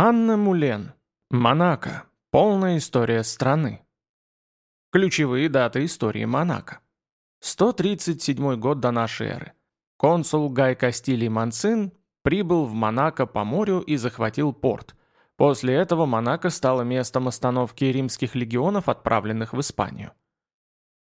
Анна Мулен. Монако. Полная история страны. Ключевые даты истории Монако. 137 год до нашей эры. Консул Гай Кастилий Манцин прибыл в Монако по морю и захватил порт. После этого Монако стало местом остановки римских легионов, отправленных в Испанию.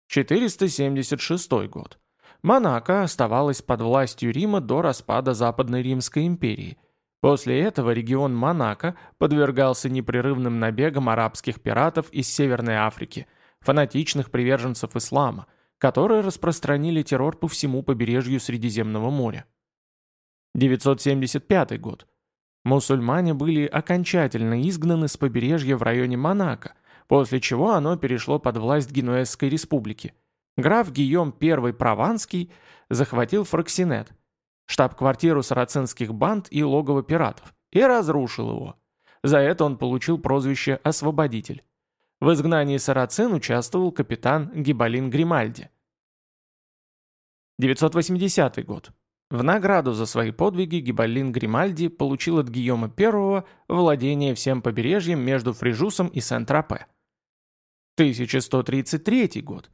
476 год. Монако оставалась под властью Рима до распада Западной Римской империи – После этого регион Монако подвергался непрерывным набегам арабских пиратов из Северной Африки, фанатичных приверженцев ислама, которые распространили террор по всему побережью Средиземного моря. 975 год. Мусульмане были окончательно изгнаны с побережья в районе Монако, после чего оно перешло под власть Генуэзской республики. Граф Гийом I Прованский захватил Фраксинет – штаб-квартиру сарацинских банд и логово пиратов, и разрушил его. За это он получил прозвище «Освободитель». В изгнании сарацин участвовал капитан Гибалин Гримальди. 980 год. В награду за свои подвиги Гибалин Гримальди получил от Гийома I владение всем побережьем между Фрижусом и Сент-Тропе. 1133 год.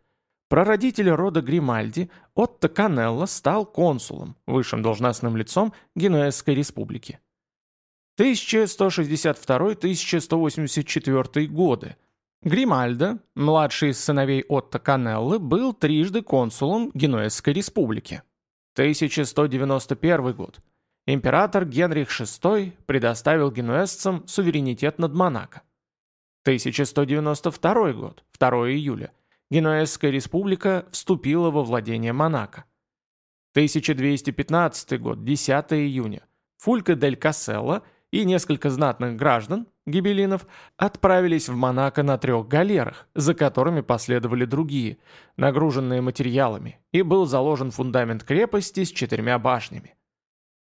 Прародитель рода Гримальди, Отто Канелло, стал консулом, высшим должностным лицом Генуэзской республики. 1162-1184 годы. Гримальдо, младший из сыновей Отто Канеллы, был трижды консулом Генуэзской республики. 1191 год. Император Генрих VI предоставил генуэзцам суверенитет над Монако. 1192 год, 2 июля. Генуэзская республика вступила во владение Монако. 1215 год, 10 июня. Фулька дель Касселла и несколько знатных граждан, гибелинов, отправились в Монако на трех галерах, за которыми последовали другие, нагруженные материалами, и был заложен фундамент крепости с четырьмя башнями.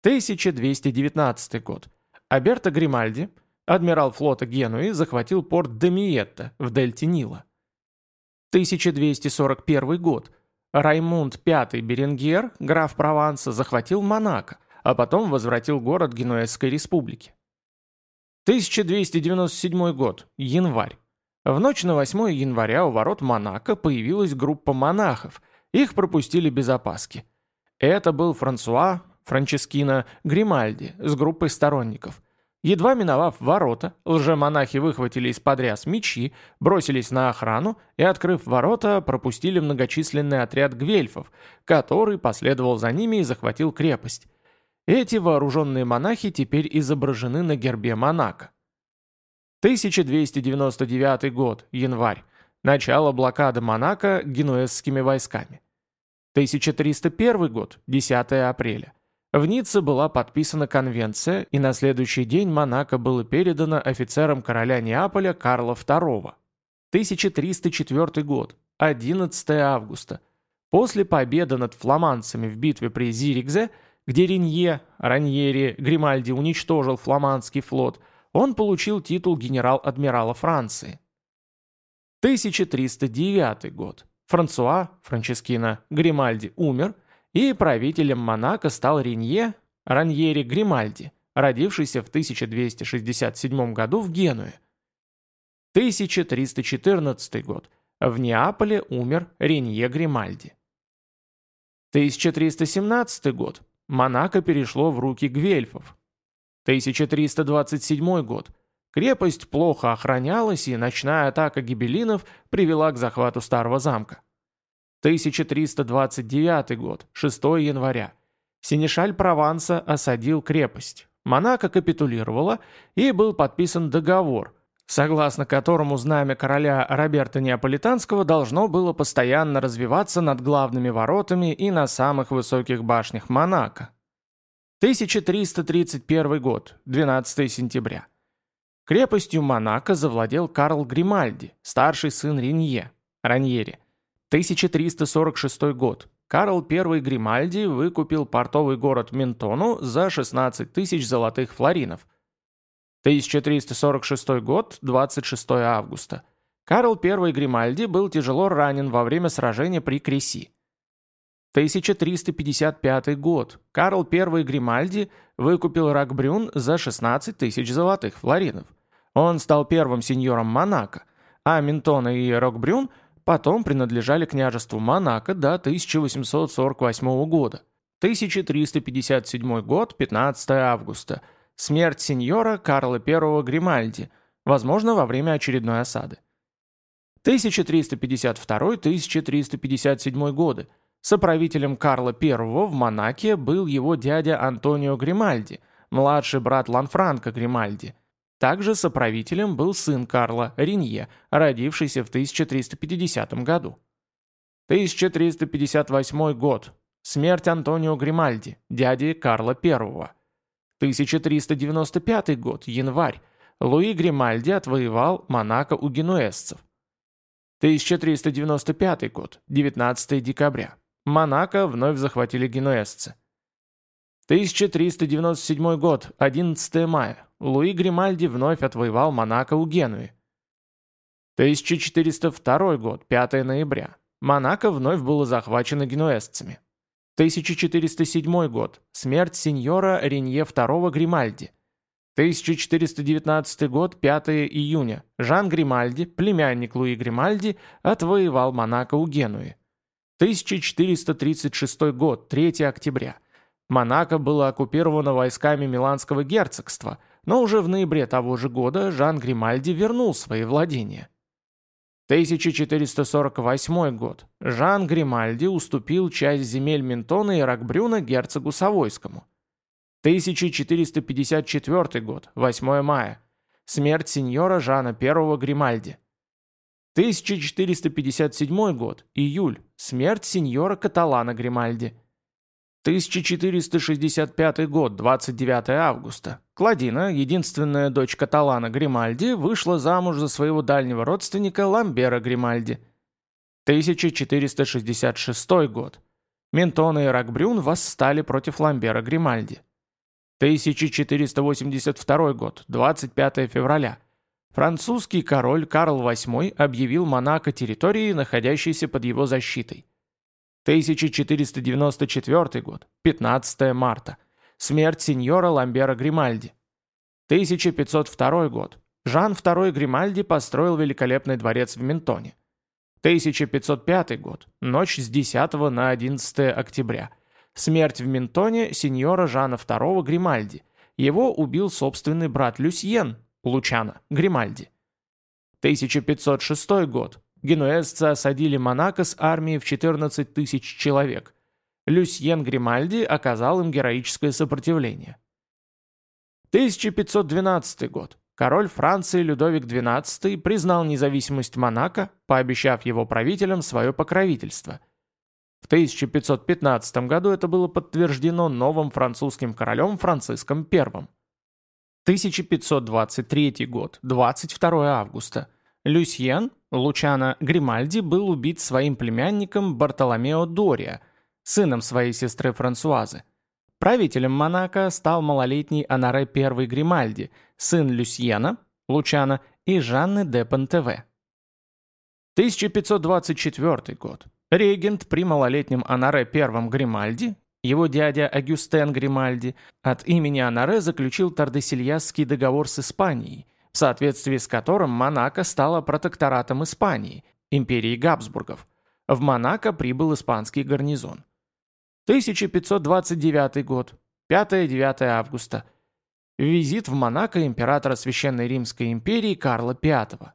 1219 год. Аберто Гримальди, адмирал флота Генуи, захватил порт Демиетта в дельте Нила. 1241 год. Раймунд V Беренгер, граф Прованса, захватил Монако, а потом возвратил город Генуэзской республики. 1297 год. Январь. В ночь на 8 января у ворот Монако появилась группа монахов. Их пропустили без опаски. Это был Франсуа Франческино Гримальди с группой сторонников – Едва миновав ворота, лжемонахи выхватили из-под ряс мечи, бросились на охрану и, открыв ворота, пропустили многочисленный отряд гвельфов, который последовал за ними и захватил крепость. Эти вооруженные монахи теперь изображены на гербе Монако. 1299 год, январь. Начало блокады Монако генуэзскими войсками. 1301 год, 10 апреля. В Ницце была подписана конвенция, и на следующий день Монако было передано офицерам короля Неаполя Карла II. 1304 год, 11 августа. После победы над фламандцами в битве при Зиригзе, где Ренье, Раньери, Гримальди уничтожил фламандский флот, он получил титул генерал-адмирала Франции. 1309 год. Франсуа, Франческино, Гримальди умер – и правителем Монако стал Ренье Раньери Гримальди, родившийся в 1267 году в Генуе. 1314 год. В Неаполе умер Ренье Гримальди. 1317 год. Монако перешло в руки гвельфов. 1327 год. Крепость плохо охранялась, и ночная атака гибелинов привела к захвату старого замка. 1329 год, 6 января. Синешаль Прованса осадил крепость. Монако капитулировала, и был подписан договор, согласно которому знамя короля Роберта Неаполитанского должно было постоянно развиваться над главными воротами и на самых высоких башнях Монако. 1331 год, 12 сентября. Крепостью Монако завладел Карл Гримальди, старший сын Ренье, Раньери. 1346 год. Карл I Гримальди выкупил портовый город Ментону за 16 тысяч золотых флоринов. 1346 год, 26 августа. Карл I Гримальди был тяжело ранен во время сражения при Креси. 1355 год. Карл I Гримальди выкупил Рокбрюн за 16 тысяч золотых флоринов. Он стал первым сеньором Монако, а Ментона и Рокбрюн потом принадлежали княжеству Монако до 1848 года. 1357 год, 15 августа. Смерть сеньора Карла I Гримальди, возможно, во время очередной осады. 1352-1357 годы. Соправителем Карла I в Монаке был его дядя Антонио Гримальди, младший брат Ланфранко Гримальди. Также соправителем был сын Карла, Ринье, родившийся в 1350 году. 1358 год. Смерть Антонио Гримальди, дяди Карла I. 1395 год, январь. Луи Гримальди отвоевал Монако у генуэзцев. 1395 год, 19 декабря. Монако вновь захватили генуэзцы. 1397 год, 11 мая. Луи Гримальди вновь отвоевал Монако у Генуи. 1402 год, 5 ноября. Монако вновь было захвачено генуэзцами. 1407 год. Смерть сеньора Ренье II Гримальди. 1419 год, 5 июня. Жан Гримальди, племянник Луи Гримальди, отвоевал Монако у Генуи. 1436 год, 3 октября. Монако было оккупировано войсками Миланского герцогства, но уже в ноябре того же года Жан Гримальди вернул свои владения. 1448 год. Жан Гримальди уступил часть земель Ментона и Рокбрюна герцогу Савойскому. 1454 год, 8 мая. Смерть сеньора Жана I Гримальди. 1457 год, июль. Смерть сеньора Каталана Гримальди. 1465 год, 29 августа. Кладина, единственная дочь Каталана Гримальди, вышла замуж за своего дальнего родственника Ламбера Гримальди. 1466 год. Ментона и Рокбрюн восстали против Ламбера Гримальди. 1482 год, 25 февраля. Французский король Карл VIII объявил Монако территорией, находящейся под его защитой. 1494 год, 15 марта. Смерть сеньора Ламбера Гримальди. 1502 год. Жан II Гримальди построил великолепный дворец в Ментоне. 1505 год. Ночь с 10 на 11 октября. Смерть в Ментоне сеньора Жана II Гримальди. Его убил собственный брат Люсьен, Лучана, Гримальди. 1506 год. Генуэзцы осадили Монако с армией в 14 тысяч человек. Люсьен Гримальди оказал им героическое сопротивление. 1512 год. Король Франции Людовик XII признал независимость Монако, пообещав его правителям свое покровительство. В 1515 году это было подтверждено новым французским королем Франциском I. 1523 год, 22 августа. Люсьен, Лучано Гримальди, был убит своим племянником Бартоломео Дория, сыном своей сестры Франсуазы. Правителем Монако стал малолетний Анаре I Гримальди, сын Люсьена, Лучано и Жанны де Пантеве. 1524 год. Регент при малолетнем Анаре I Гримальди его дядя Агюстен Гримальди от имени Анаре заключил Тардесильясский договор с Испанией, в соответствии с которым Монако стала протекторатом Испании, империи Габсбургов. В Монако прибыл испанский гарнизон. 1529 год, 5-9 августа. Визит в Монако императора Священной Римской империи Карла V.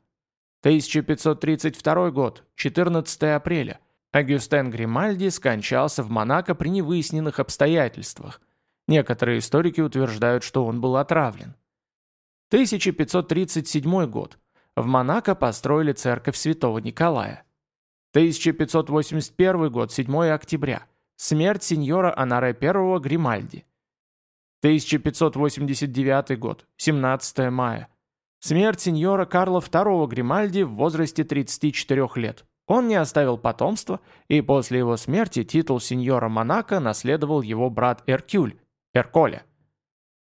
1532 год, 14 апреля. Агюстен Гримальди скончался в Монако при невыясненных обстоятельствах. Некоторые историки утверждают, что он был отравлен. 1537 год. В Монако построили церковь святого Николая. 1581 год, 7 октября. Смерть сеньора Анаре I Гримальди. 1589 год, 17 мая. Смерть сеньора Карла II Гримальди в возрасте 34 лет. Он не оставил потомства, и после его смерти титул сеньора Монако наследовал его брат Эркюль, Эрколя.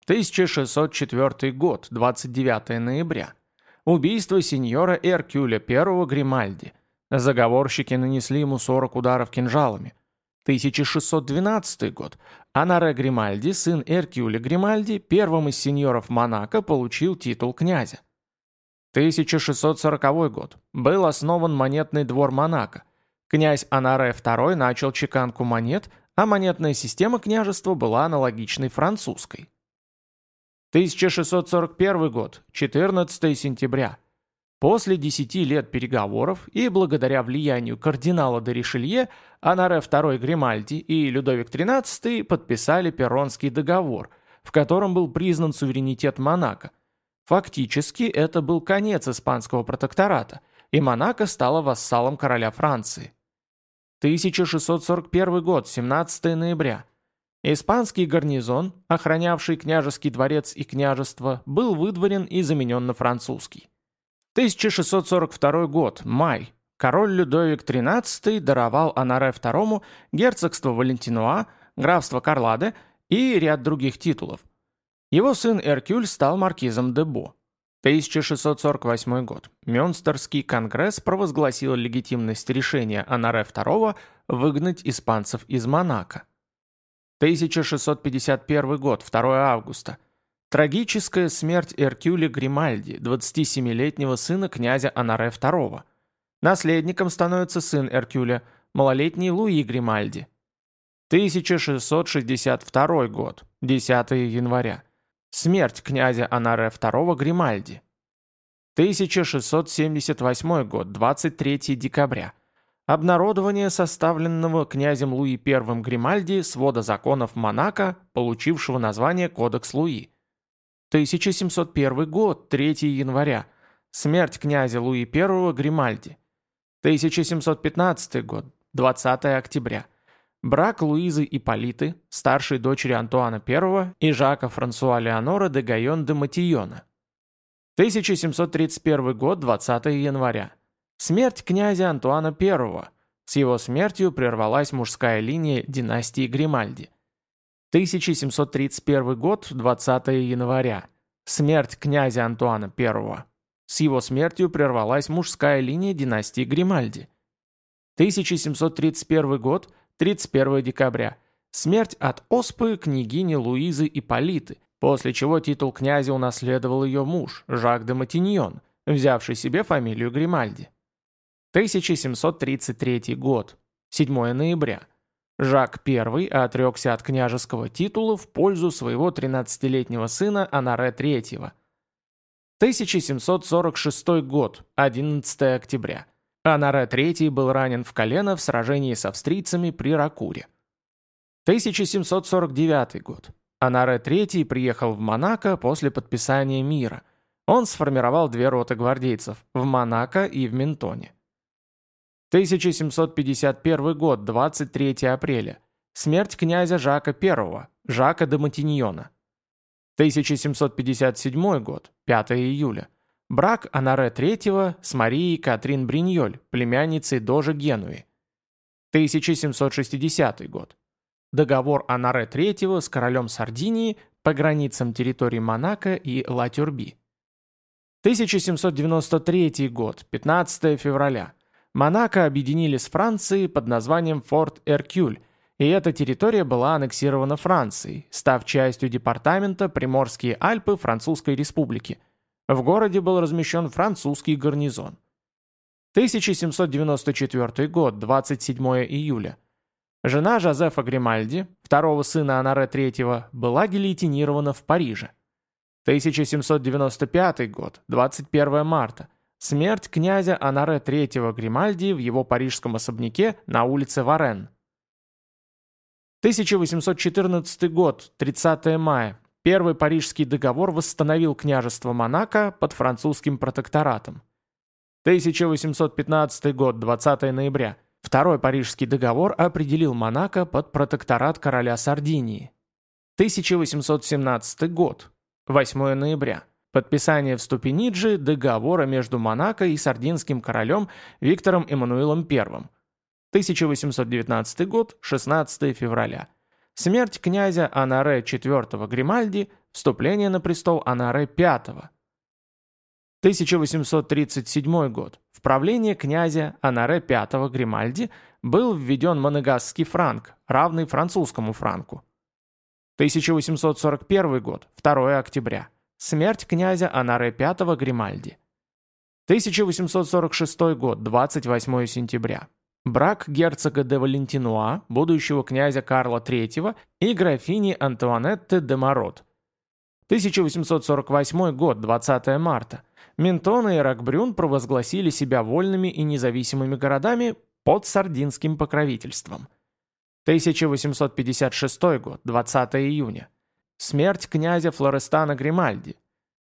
1604 год, 29 ноября. Убийство сеньора Эркюля I Гримальди. Заговорщики нанесли ему 40 ударов кинжалами. 1612 год. Анаре Гримальди, сын Эркюля Гримальди, первым из сеньоров Монако, получил титул князя. 1640 год. Был основан монетный двор Монако. Князь Анаре II начал чеканку монет, а монетная система княжества была аналогичной французской. 1641 год, 14 сентября. После 10 лет переговоров и благодаря влиянию кардинала де Ришелье, Анаре II Гримальди и Людовик XIII подписали Перронский договор, в котором был признан суверенитет Монако. Фактически это был конец испанского протектората, и Монако стала вассалом короля Франции. 1641 год, 17 ноября. Испанский гарнизон, охранявший княжеский дворец и княжество, был выдворен и заменен на французский. 1642 год, май. Король Людовик XIII даровал Анаре II герцогство Валентинуа, графство Карладе и ряд других титулов. Его сын Эркюль стал маркизом де Бо. 1648 год. Мюнстерский конгресс провозгласил легитимность решения Анаре II выгнать испанцев из Монако. 1651 год, 2 августа. Трагическая смерть Эркюля Гримальди, 27-летнего сына князя Анаре II. Наследником становится сын Эркюля, малолетний Луи Гримальди. 1662 год, 10 января. Смерть князя Анаре II Гримальди. 1678 год, 23 декабря. Обнародование составленного князем Луи I Гримальди свода законов Монако, получившего название Кодекс Луи. 1701 год, 3 января. Смерть князя Луи I Гримальди. 1715 год, 20 октября. Брак Луизы Ипполиты, старшей дочери Антуана I и Жака Франсуа Леонора де Гайон де Матийона. 1731 год, 20 января. Смерть князя Антуана I. С его смертью прервалась мужская линия династии Гримальди. 1731 год, 20 января. Смерть князя Антуана I. С его смертью прервалась мужская линия династии Гримальди. 1731 год, 31 декабря. Смерть от оспы княгини Луизы Ипполиты, после чего титул князя унаследовал ее муж, Жак де Матиньон, взявший себе фамилию Гримальди. 1733 год, 7 ноября. Жак I отрекся от княжеского титула в пользу своего 13-летнего сына Анаре III. 1746 год, 11 октября. Анаре III был ранен в колено в сражении с австрийцами при Ракуре. 1749 год. Анаре III приехал в Монако после подписания мира. Он сформировал две роты гвардейцев в Монако и в Ментоне. 1751 год, 23 апреля. Смерть князя Жака I, Жака де Матиньона. 1757 год, 5 июля. Брак Анаре III с Марией Катрин Бриньоль, племянницей Дожа Генуи. 1760 год. Договор Анаре III с королем Сардинии по границам территорий Монако и Ла-Тюрби. 1793 год, 15 февраля. Монако объединили с Францией под названием Форт Эркюль, и эта территория была аннексирована Францией, став частью департамента Приморские Альпы Французской Республики. В городе был размещен французский гарнизон. 1794 год, 27 июля. Жена Жозефа Гримальди, второго сына Анаре III, была гильотинирована в Париже. 1795 год, 21 марта. Смерть князя Анаре III Гримальди в его парижском особняке на улице Варен. 1814 год, 30 мая. Первый Парижский договор восстановил княжество Монако под французским протекторатом. 1815 год, 20 ноября. Второй Парижский договор определил Монако под протекторат короля Сардинии. 1817 год, 8 ноября. Подписание в Ступениджи договора между Монако и сардинским королем Виктором Эммануилом I. 1819 год, 16 февраля. Смерть князя Анаре IV Гримальди, вступление на престол Анаре V. 1837 год. В правление князя Анаре V Гримальди был введен монегасский франк, равный французскому франку. 1841 год, 2 октября. Смерть князя Анаре V Гримальди. 1846 год, 28 сентября. Брак герцога де Валентинуа, будущего князя Карла III и графини Антуанетты де Марот. 1848 год, 20 марта. Ментон и Рокбрюн провозгласили себя вольными и независимыми городами под сардинским покровительством. 1856 год, 20 июня. Смерть князя Флорестана Гримальди.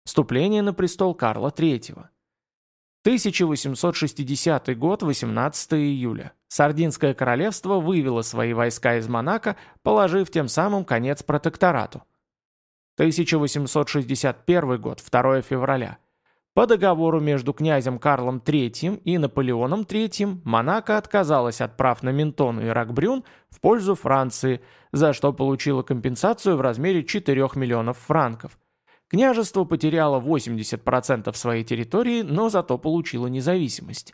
Вступление на престол Карла III. 1860 год, 18 июля. Сардинское королевство вывело свои войска из Монако, положив тем самым конец протекторату. 1861 год, 2 февраля. По договору между князем Карлом III и Наполеоном III Монако отказалась от прав на Ментон и Рокбрюн в пользу Франции, за что получила компенсацию в размере 4 миллионов франков. Княжество потеряло 80% своей территории, но зато получило независимость.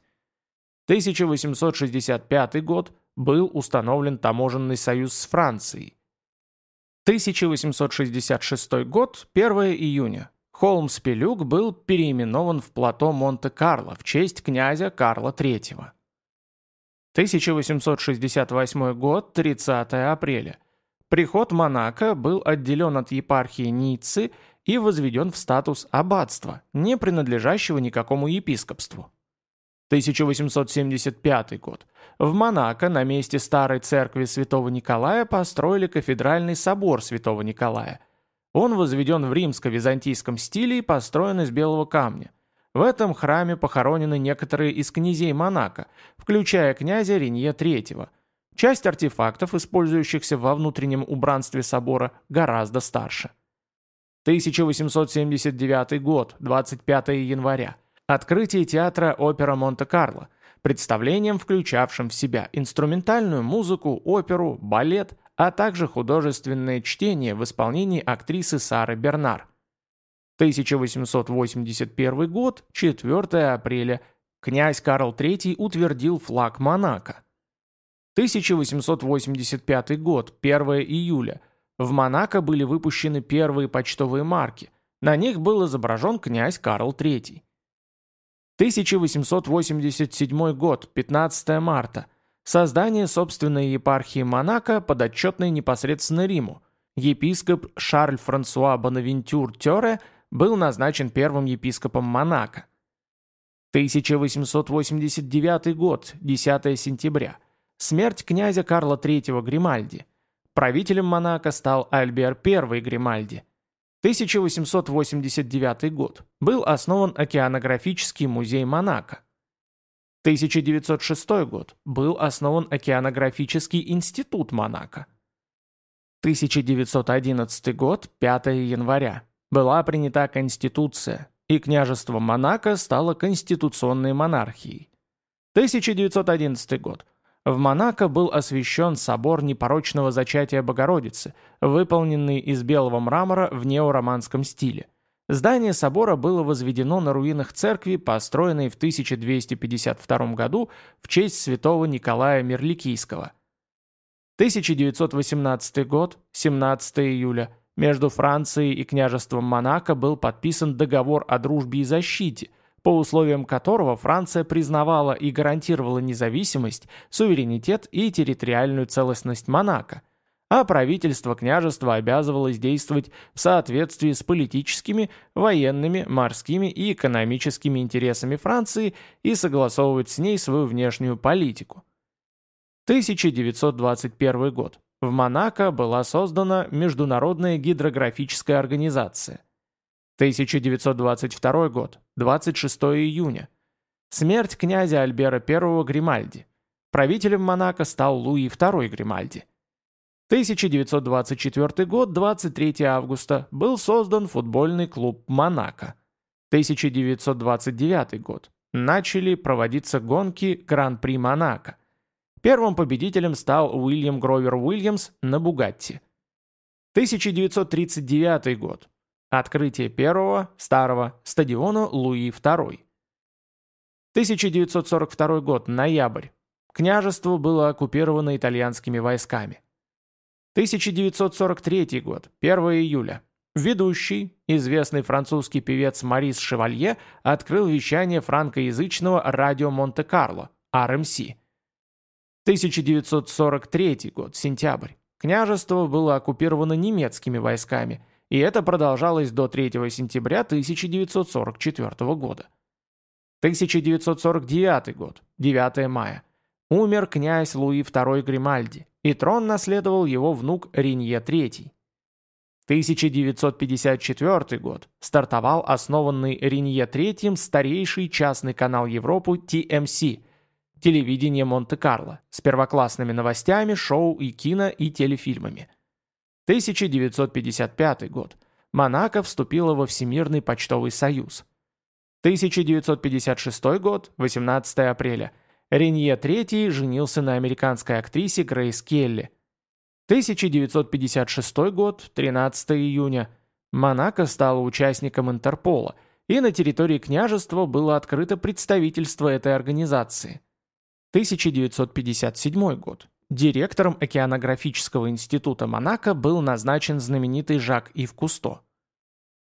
1865 год был установлен таможенный союз с Францией. 1866 год, 1 июня. Холмс-Пелюк был переименован в плато Монте-Карло в честь князя Карла III. 1868 год, 30 апреля. Приход Монако был отделен от епархии Ниццы и возведен в статус аббатства, не принадлежащего никакому епископству. 1875 год. В Монако на месте старой церкви святого Николая построили кафедральный собор святого Николая – он возведен в римско-византийском стиле и построен из белого камня. В этом храме похоронены некоторые из князей Монако, включая князя Ренье III. Часть артефактов, использующихся во внутреннем убранстве собора, гораздо старше. 1879 год, 25 января. Открытие театра опера Монте-Карло, представлением, включавшим в себя инструментальную музыку, оперу, балет, а также художественное чтение в исполнении актрисы Сары Бернар. 1881 год, 4 апреля, князь Карл III утвердил флаг Монако. 1885 год, 1 июля, в Монако были выпущены первые почтовые марки, на них был изображен князь Карл III. 1887 год, 15 марта, Создание собственной епархии Монако, подотчетной непосредственно Риму. Епископ Шарль Франсуа Бонавентюр Тёре был назначен первым епископом Монако. 1889 год, 10 сентября. Смерть князя Карла III Гримальди. Правителем Монако стал Альбер I Гримальди. 1889 год. Был основан океанографический музей Монако. 1906 год. Был основан Океанографический институт Монако. 1911 год, 5 января. Была принята Конституция, и княжество Монако стало конституционной монархией. 1911 год. В Монако был освящен собор непорочного зачатия Богородицы, выполненный из белого мрамора в неороманском стиле. Здание собора было возведено на руинах церкви, построенной в 1252 году в честь святого Николая Мерликийского. 1918 год, 17 июля, между Францией и княжеством Монако был подписан договор о дружбе и защите, по условиям которого Франция признавала и гарантировала независимость, суверенитет и территориальную целостность Монако, а правительство княжества обязывалось действовать в соответствии с политическими, военными, морскими и экономическими интересами Франции и согласовывать с ней свою внешнюю политику. 1921 год. В Монако была создана Международная гидрографическая организация. 1922 год. 26 июня. Смерть князя Альбера I Гримальди. Правителем Монако стал Луи II Гримальди. 1924 год, 23 августа, был создан футбольный клуб «Монако». 1929 год. Начали проводиться гонки Гран-при Монако. Первым победителем стал Уильям Гровер Уильямс на «Бугатти». 1939 год. Открытие первого, старого, стадиона Луи II. 1942 год, ноябрь. Княжество было оккупировано итальянскими войсками. 1943 год, 1 июля. Ведущий, известный французский певец Марис Шевалье, открыл вещание франкоязычного радио Монте-Карло, RMC. 1943 год, сентябрь. Княжество было оккупировано немецкими войсками, и это продолжалось до 3 сентября 1944 года. 1949 год, 9 мая. Умер князь Луи II Гримальди, и трон наследовал его внук Ринье III. 1954 год. Стартовал основанный Ринье III старейший частный канал Европы TMC – телевидение Монте-Карло с первоклассными новостями, шоу и кино и телефильмами. 1955 год. Монако вступила во Всемирный почтовый союз. 1956 год, 18 апреля. Ренье III женился на американской актрисе Грейс Келли. 1956 год, 13 июня. Монако стала участником Интерпола, и на территории княжества было открыто представительство этой организации. 1957 год. Директором океанографического института Монако был назначен знаменитый Жак Ив Кусто.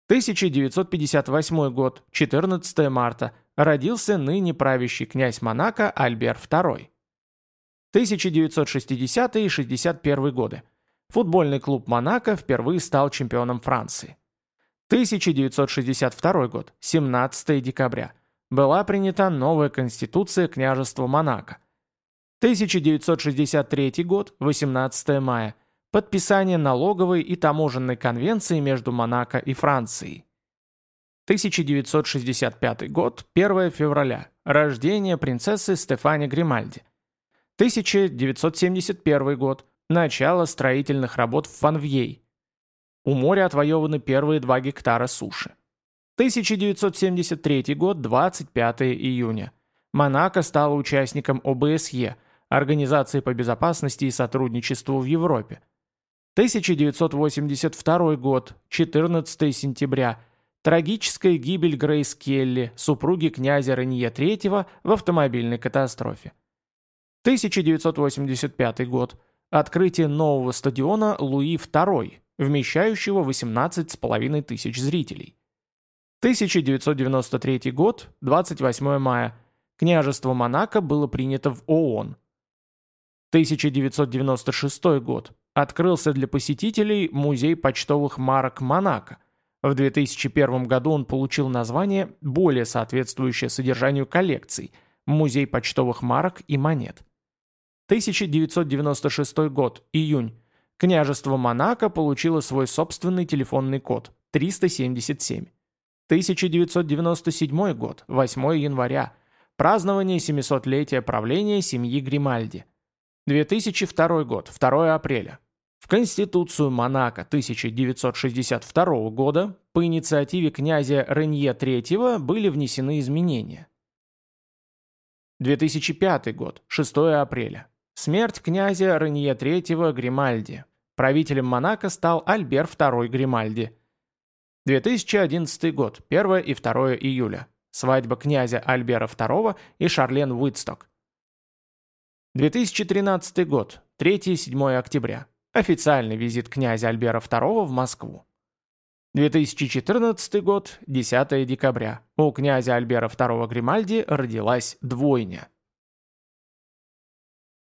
1958 год, 14 марта, родился ныне правящий князь Монако Альбер II. 1960 и 61 годы. Футбольный клуб Монако впервые стал чемпионом Франции. 1962 год, 17 декабря. Была принята новая конституция княжества Монако. 1963 год, 18 мая. Подписание налоговой и таможенной конвенции между Монако и Францией. 1965 год, 1 февраля. Рождение принцессы Стефани Гримальди. 1971 год. Начало строительных работ в Фанвьей. У моря отвоеваны первые 2 гектара суши. 1973 год, 25 июня. Монако стала участником ОБСЕ, Организации по безопасности и сотрудничеству в Европе. 1982 год, 14 сентября. Трагическая гибель Грейс Келли, супруги князя Ренье III в автомобильной катастрофе. 1985 год. Открытие нового стадиона Луи II, вмещающего 18,5 тысяч зрителей. 1993 год, 28 мая. Княжество Монако было принято в ООН. 1996 год. Открылся для посетителей музей почтовых марок Монако. В 2001 году он получил название, более соответствующее содержанию коллекций – Музей почтовых марок и монет. 1996 год, июнь. Княжество Монако получило свой собственный телефонный код – 377. 1997 год, 8 января. Празднование 700-летия правления семьи Гримальди. 2002 год, 2 апреля. В Конституцию Монако 1962 года по инициативе князя Ренье III были внесены изменения. 2005 год, 6 апреля. Смерть князя Ренье III Гримальди. Правителем Монако стал Альбер II Гримальди. 2011 год, 1 и 2 июля. Свадьба князя Альбера II и Шарлен Уитсток. 2013 год, 3-7 октября. Официальный визит князя Альбера II в Москву. 2014 год, 10 декабря. У князя Альбера II Гримальди родилась двойня.